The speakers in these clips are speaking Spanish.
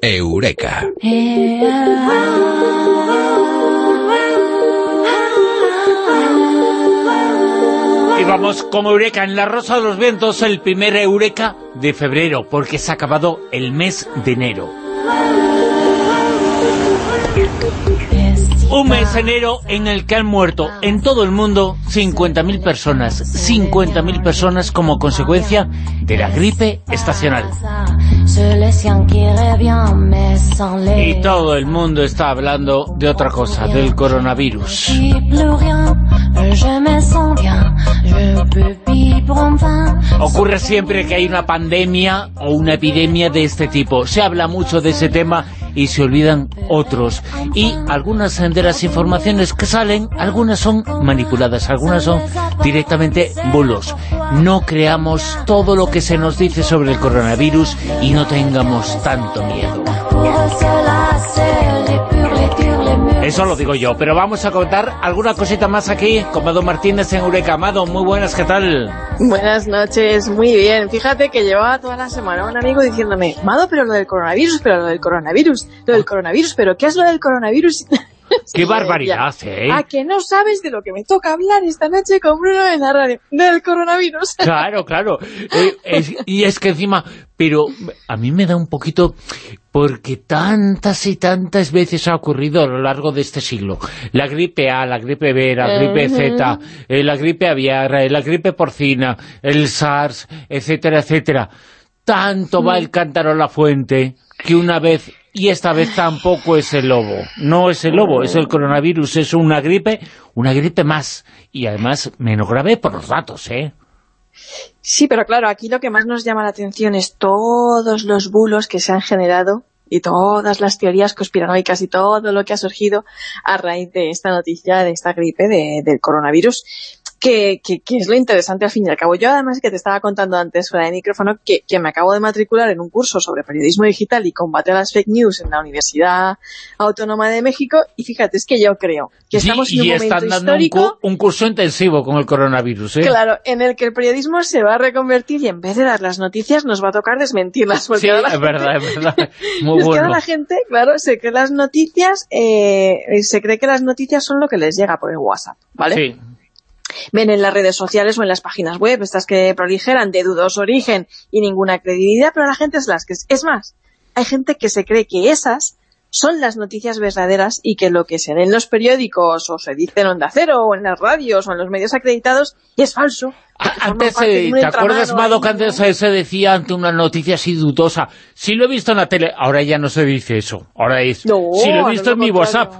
Eureka. Y vamos como Eureka en la Rosa de los Vientos, el primer Eureka de febrero, porque se ha acabado el mes de enero. Un mes de enero en el que han muerto en todo el mundo 50.000 personas. 50.000 personas como consecuencia de la gripe estacional. Y todo el mundo está hablando de otra cosa, del coronavirus. Ocurre siempre que hay una pandemia o una epidemia de este tipo. Se habla mucho de ese tema y se olvidan otros. Y algunas de las informaciones que salen, algunas son manipuladas, algunas son directamente bulos. No creamos todo lo que se nos dice sobre el coronavirus y no tengamos tanto miedo. Eso lo digo yo, pero vamos a contar alguna cosita más aquí con Mado Martínez en Eureka. Amado, muy buenas, ¿qué tal? Buenas noches, muy bien. Fíjate que llevaba toda la semana un amigo diciéndome, Mado, pero lo del coronavirus, pero lo del coronavirus, lo del coronavirus, pero ¿qué es lo del coronavirus? ¡Qué barbaridad, eh! A que no sabes de lo que me toca hablar esta noche con Bruno en la radio, del coronavirus. Claro, claro. Eh, y es que encima, pero a mí me da un poquito porque tantas y tantas veces ha ocurrido a lo largo de este siglo. La gripe A, la gripe B, la gripe Z, eh, la gripe aviar, eh, la gripe porcina, el SARS, etcétera, etcétera. Tanto va el cántaro a la fuente que una vez y esta vez tampoco es el lobo. No es el lobo, es el coronavirus, es una gripe, una gripe más. Y además menos grave por los datos, ¿eh? Sí, pero claro, aquí lo que más nos llama la atención es todos los bulos que se han generado y todas las teorías conspiranoicas y todo lo que ha surgido a raíz de esta noticia, de esta gripe del coronavirus que, que, que, es lo interesante al fin y al cabo. Yo además que te estaba contando antes fuera de micrófono que, que, me acabo de matricular en un curso sobre periodismo digital y combate a las fake news en la Universidad Autónoma de México y fíjate, es que yo creo que estamos en un momento histórico... Un, un, curso intensivo con el coronavirus, ¿eh? Claro, en el que el periodismo se va a reconvertir y en vez de dar las noticias nos va a tocar desmentirlas. Sí, es verdad, es verdad. Muy es bueno. que ahora la gente, claro, se cree las noticias, eh, se cree que las noticias son lo que les llega por el WhatsApp, ¿vale? Sí ven en las redes sociales o en las páginas web, estas que proligeran de dudoso origen y ninguna credibilidad, pero la gente es las que... Es más, hay gente que se cree que esas son las noticias verdaderas y que lo que se ve en los periódicos o se dice en Onda Cero o en las radios o en los medios acreditados es falso. Antes, eh, ¿te acuerdas, Mado, que antes se decía ante una noticia así dudosa? Si lo he visto en la tele, ahora ya no se dice eso. Ahora es, no, si lo he visto en mi WhatsApp.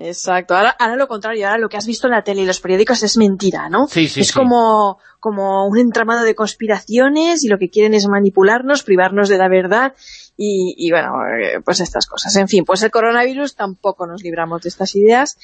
Exacto, ahora, ahora lo contrario, ahora lo que has visto en la tele y los periódicos es mentira, ¿no? Sí, sí, es sí. Como, como un entramado de conspiraciones y lo que quieren es manipularnos, privarnos de la verdad y, y bueno, pues estas cosas. En fin, pues el coronavirus tampoco nos libramos de estas ideas.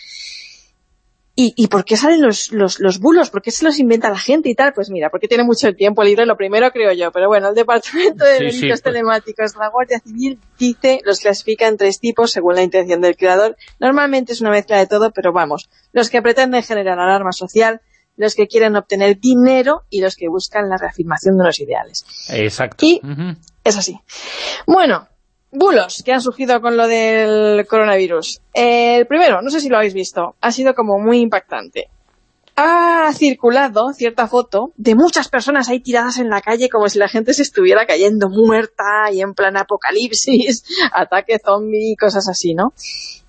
¿Y, ¿Y por qué salen los, los, los bulos? ¿Por qué se los inventa la gente y tal? Pues mira, porque tiene mucho tiempo libre, lo primero creo yo. Pero bueno, el Departamento de Sí, Delitos sí, pues. Telemáticos de la Guardia Civil dice, los clasifica en tres tipos según la intención del creador. Normalmente es una mezcla de todo, pero vamos, los que pretenden generar alarma social, los que quieren obtener dinero y los que buscan la reafirmación de unos ideales. Exacto. Y es así. Bueno, bulos que han surgido con lo del coronavirus. Eh, el primero, no sé si lo habéis visto, ha sido como muy impactante. Ha circulado cierta foto de muchas personas ahí tiradas en la calle como si la gente se estuviera cayendo muerta y en plan apocalipsis, ataque zombie, cosas así, ¿no?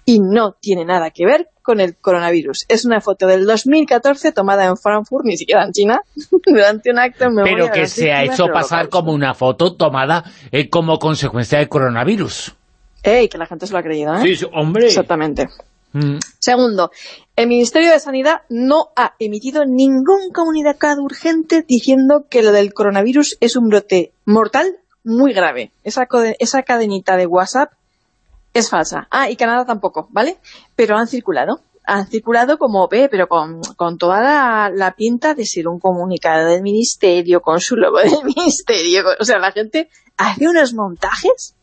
Y no tiene nada que ver con el coronavirus. Es una foto del 2014 tomada en Frankfurt, ni siquiera en China, durante un acto en memoria Pero de que se ha hecho pasar como una foto tomada eh, como consecuencia del coronavirus. Ey, que la gente se lo ha creído, ¿eh? Sí, hombre. Exactamente. Mm, Segundo, el Ministerio de Sanidad no ha emitido ningún comunicado urgente diciendo que lo del coronavirus es un brote mortal muy grave. Esa, code- esa cadenita de WhatsApp es falsa. Ah, y Canadá tampoco, ¿vale? Pero han circulado. Han circulado como ve, pero con, con toda la, la pinta de ser un comunicado del Ministerio, con su logo del Ministerio. O sea, la gente hace unos montajes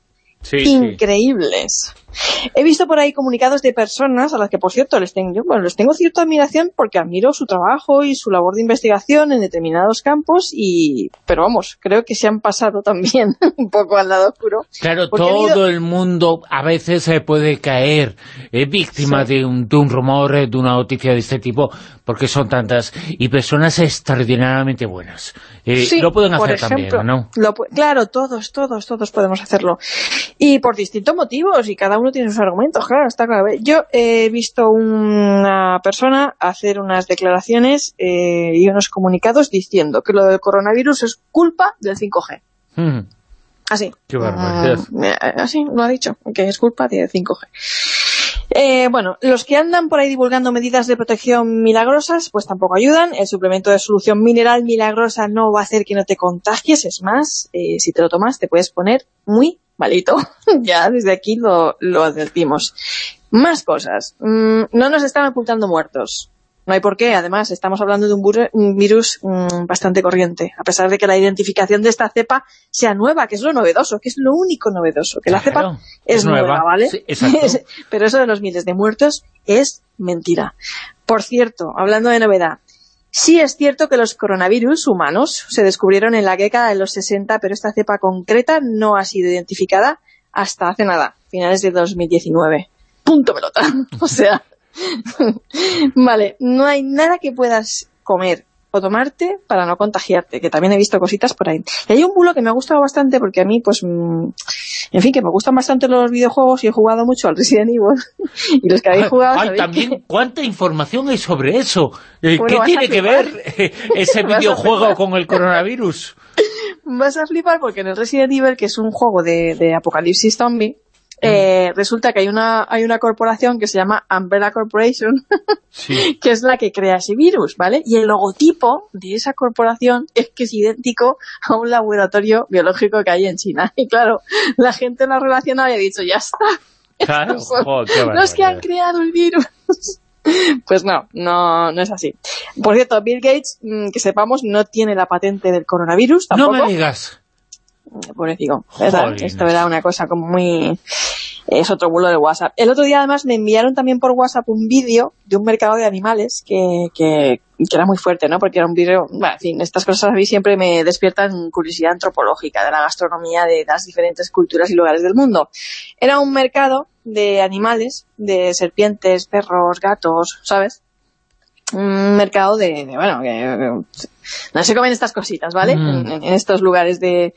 increíbles. He visto por ahí comunicados de personas a las que, por cierto, les tengo, bueno, les tengo cierta admiración porque admiro su trabajo y su labor de investigación en determinados campos, y pero vamos, creo que se han pasado también un poco al lado oscuro. Claro, todo el mundo a veces se puede caer eh, víctima de, un, de un rumor, eh, de una noticia de este tipo, porque son tantas, y personas extraordinariamente buenas. Eh, lo pueden hacer también, ¿no? claro, todos, todos, todos podemos hacerlo. Y por distintos motivos, y cada uno tiene sus argumentos, claro, está claro. Yo he visto una persona hacer unas declaraciones eh, y unos comunicados diciendo que lo del coronavirus es culpa del 5G. Hmm. Así. Qué barbaridad. Ah, así lo ha dicho, que es culpa del 5G. Eh, bueno, los que andan por ahí divulgando medidas de protección milagrosas, pues tampoco ayudan. El suplemento de solución mineral milagrosa no va a hacer que no te contagies. Es más, eh, si te lo tomas te puedes poner muy malito. ya desde aquí lo, lo advertimos. Más cosas. Mm, no nos están ocultando muertos. No hay por qué, además, estamos hablando de un, virus mm, bastante corriente, a pesar de que la identificación de esta cepa sea nueva, que es lo novedoso, que es lo único novedoso, que la cepa es, nueva, ¿vale? Pero eso de los miles de muertos es mentira. Por cierto, hablando de novedad, sí es cierto que los coronavirus humanos se descubrieron en la década de los 60, pero esta cepa concreta no ha sido identificada hasta hace nada, finales de 2019. Punto pelota. o sea, vale, no hay nada que puedas comer o tomarte para no contagiarte, que también he visto cositas por ahí. Y hay un bulo que me ha gustado bastante porque a mí, pues, mm, en fin, que me gustan bastante los videojuegos y he jugado mucho al Resident Evil. y los que habéis jugado... Ay, también, ¿cuánta información hay sobre eso? Eh, ¿Qué tiene que ver ese videojuego con el coronavirus? Vas a flipar porque en el Resident Evil, que es un juego de, de apocalipsis zombie, eh, resulta que hay una, hay una corporación que se llama Umbrella Corporation, que es la que crea ese virus, ¿vale? Y el logotipo de esa corporación es que es idéntico a un laboratorio biológico que hay en China. Y claro, la gente lo ha relacionado y ha dicho, ya está. Claro, los que han creado el virus. Pues no, no, no es así. Por cierto, Bill Gates, mm, que sepamos, no tiene la patente del coronavirus tampoco. No me digas pobrecito, Esto era una cosa como muy... Es otro bulo de WhatsApp. El otro día además me enviaron también por WhatsApp un vídeo de un mercado de animales que, que, era muy fuerte, ¿no? Porque era un vídeo... Bueno, en fin, estas cosas a mí siempre me despiertan curiosidad antropológica de la gastronomía de las diferentes culturas y lugares del mundo. Era un mercado de animales, de serpientes, perros, gatos, ¿sabes? Un mercado de, bueno, que, no se comen estas cositas, ¿vale? Mm. En, estos lugares de,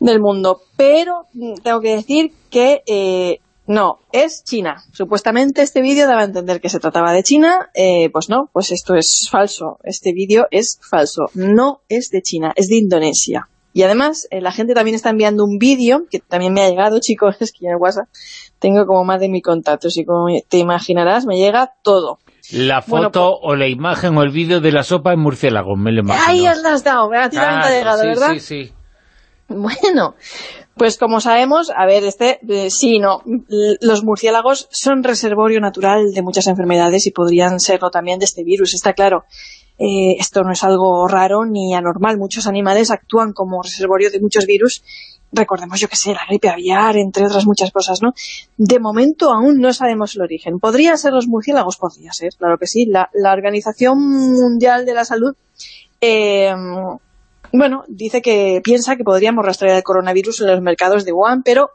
del mundo. Pero tengo que decir que eh, no, es China. Supuestamente este vídeo daba a entender que se trataba de China, eh, pues no, pues esto es falso. Este vídeo es falso. No es de China, es de Indonesia. Y además, eh, la gente también está enviando un vídeo, que también me ha llegado, chicos, es que en WhatsApp tengo como más de mi contactos, y como te imaginarás, me llega todo la foto pues- o la imagen o el vídeo de la sopa en murciélago, me lo imagino. Ahí has dado, me ha llegado, ¿verdad? Sí, sí, Bueno, pues como sabemos, a ver, este, eh, sí, no, los murciélagos son reservorio natural de muchas enfermedades y podrían serlo también de este virus, está claro. Eh, esto no es algo raro ni anormal, muchos animales actúan como reservorio de muchos virus recordemos, yo que sé, la gripe aviar, entre otras muchas cosas, ¿no? De momento aún no sabemos el origen. ¿Podría ser los murciélagos? Podría ser, claro que sí. La, Organización Mundial de la Salud, eh, bueno, dice que piensa que podríamos rastrear el coronavirus en los mercados de Wuhan, pero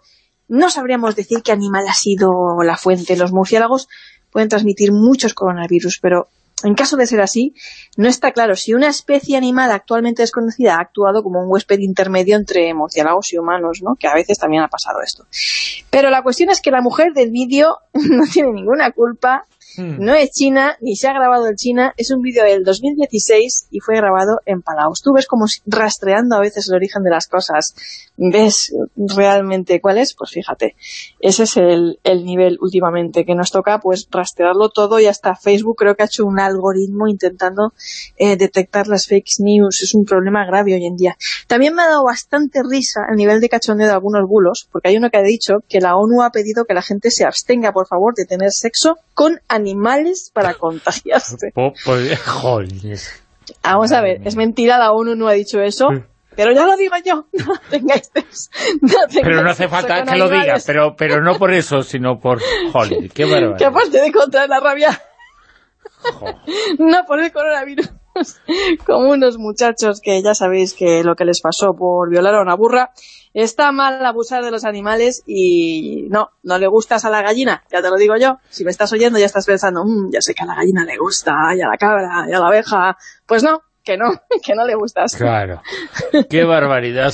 no sabríamos decir qué animal ha sido la fuente. Los murciélagos pueden transmitir muchos coronavirus, pero en caso de ser así, no está claro si una especie animal actualmente desconocida ha actuado como un huésped intermedio entre murciélagos y humanos, ¿no? que a veces también ha pasado esto. Pero la cuestión es que la mujer del vídeo no tiene ninguna culpa Hmm. No es China, ni se ha grabado en China, es un vídeo del 2016 y fue grabado en Palaos. Tú ves como rastreando a veces el origen de las cosas, ves realmente cuál es, pues fíjate, ese es el, nivel últimamente, que nos toca pues rastrearlo todo y hasta Facebook creo que ha hecho un algoritmo intentando eh, detectar las fake news, es un problema grave hoy en día. También me ha dado bastante risa el nivel de cachondeo de algunos bulos, porque hay uno que ha dicho que la ONU ha pedido que la gente se abstenga, por favor, de tener sexo con animales para contagiarse. Vamos a ver, es mentira, la ONU no ha dicho eso, pero ya lo digo yo, no tengáis Pero no hace falta que lo digas, pero, pero no por eso, sino por... Joder, qué barbaridad. Que aparte de contra la rabia, no por el coronavirus, como unos muchachos que ya sabéis que lo que les pasó por violar a una burra, está mal abusar de los animales y no, no le gustas a la gallina, ya te lo digo yo, si me estás oyendo ya estás pensando, mmm, ya sé que a la gallina le gusta, y a la cabra, y a la abeja, pues no, que no, que no le gustas. Claro, qué barbaridad.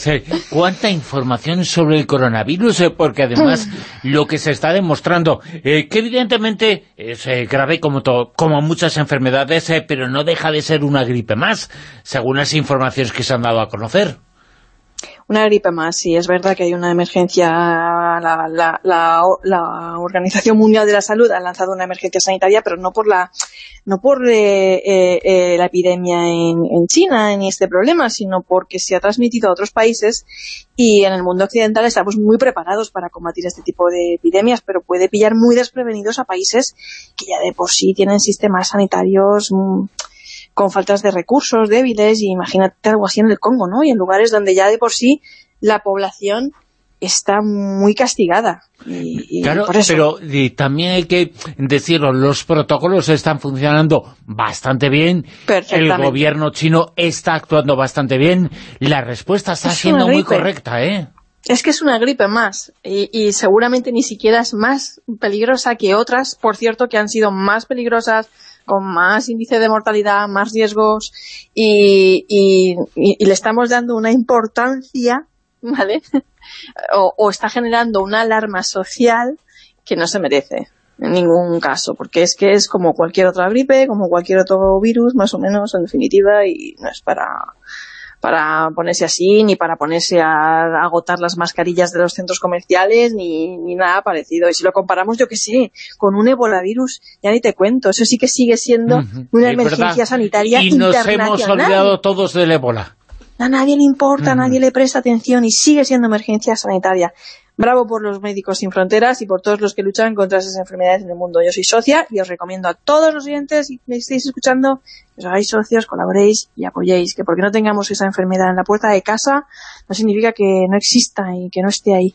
¿Cuánta información sobre el coronavirus? Eh, porque además lo que se está demostrando, eh, que evidentemente es eh, grave como, como muchas enfermedades, pero no deja de ser una gripe más, según las informaciones que se han dado a conocer. Una gripe más, sí, es verdad que hay una emergencia, la, la, la, Organización Mundial de la Salud ha lanzado una emergencia sanitaria, pero no por la no por eh, eh, eh, la epidemia en, en, China ni este problema, sino porque se ha transmitido a otros países y en el mundo occidental estamos muy preparados para combatir este tipo de epidemias, pero puede pillar muy desprevenidos a países que ya de por sí tienen sistemas sanitarios... Con faltas de recursos débiles, y imagínate algo así en el Congo, ¿no? Y en lugares donde ya de por sí la población está muy castigada. Y, claro, pero también hay que decirlo, los protocolos están funcionando bastante bien, el gobierno chino está actuando bastante bien, la respuesta está siendo muy correcta, ¿eh? Es que es una gripe más, y, y, seguramente ni siquiera es más peligrosa que otras, por cierto, que han sido más peligrosas con más índice de mortalidad, más riesgos y, le estamos dando una importancia, ¿vale? o, está generando una alarma social que no se merece en ningún caso, porque es que es como cualquier otra gripe, como cualquier otro virus, más o menos, en definitiva, y no es para para ponerse así, ni para ponerse a agotar las mascarillas de los centros comerciales, ni, ni nada parecido. Y si lo comparamos, yo que sé, con un ebolavirus, ya ni te cuento, eso sí que sigue siendo una emergencia sanitaria y nos hemos olvidado todos del ébola. A nadie le importa, a nadie le presta atención y sigue siendo emergencia sanitaria. Bravo por los Médicos Sin Fronteras y por todos los que luchan contra esas enfermedades en el mundo. Yo soy socia y os recomiendo a todos los oyentes y me estéis escuchando que os hagáis socios, colaboréis y apoyéis. Que porque no tengamos esa enfermedad en la puerta de casa no significa que no exista y que no esté ahí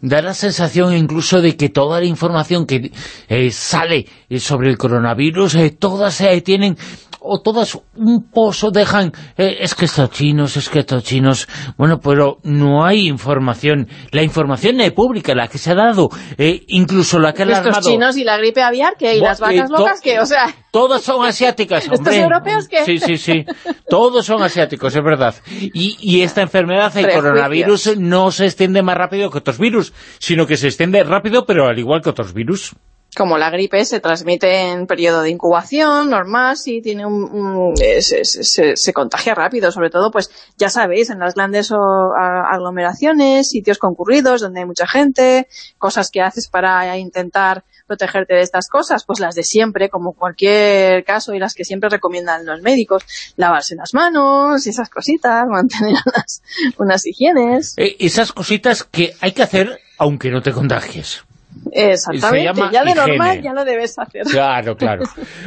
da la sensación incluso de que toda la información que eh, sale sobre el coronavirus, eh, todas eh, tienen o todas un pozo dejan, eh, es que estos chinos, es que estos chinos, bueno, pero no hay información, la información es pública, la que se ha dado, eh, incluso la que ha. Estos chinos y la gripe aviar, que y las vacas locas, que, o sea... Todas son asiáticas, hombre. ¿Estos europeos qué? Sí, sí, sí, todos son asiáticos, es verdad. Y, y esta enfermedad, el coronavirus, no se extiende más rápido que otros virus, sino que se extiende rápido, pero al igual que otros virus como la gripe se transmite en periodo de incubación normal, sí tiene un, se, contagia rápido, sobre todo, pues ya sabéis, en las grandes aglomeraciones, sitios concurridos donde hay mucha gente, cosas que haces para intentar protegerte de estas cosas, pues las de siempre, como cualquier caso y las que siempre recomiendan los médicos, lavarse las manos y esas cositas, mantener unas, unas higienes. Eh, esas cositas que hay que hacer aunque no te contagies. Exactamente, ya de normal ya lo debes hacer. Claro, claro.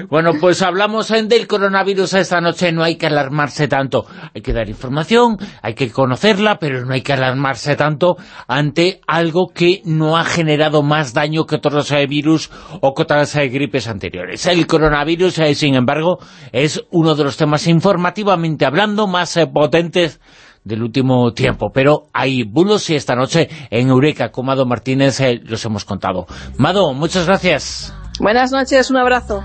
bueno, pues hablamos del coronavirus esta noche, no hay que alarmarse tanto. Hay que dar información, hay que conocerla, pero no hay que alarmarse tanto ante algo que no ha generado más daño que otros virus o que otras gripes anteriores. El coronavirus, eh, sin embargo, es uno de los temas informativamente hablando más eh, potentes del último tiempo, pero hay bulos y esta noche en Eureka con Mado Martínez eh, los hemos contado. Mado, muchas gracias. Buenas noches, un abrazo.